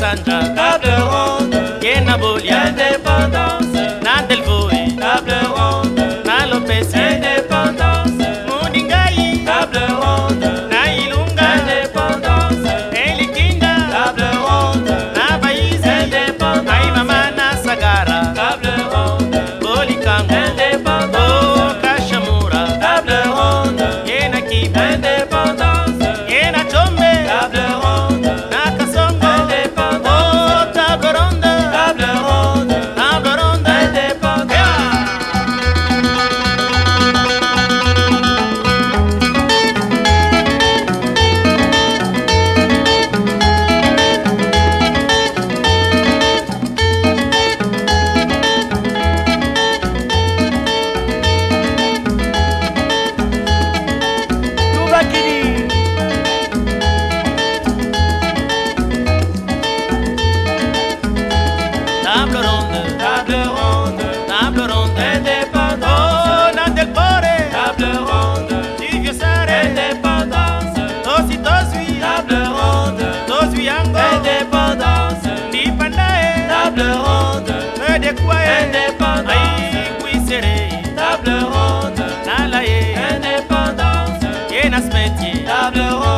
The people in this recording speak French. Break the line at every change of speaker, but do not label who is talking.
sandra table ronde ke na bolia Indépendance, table ronde, Indépendance, table ronde.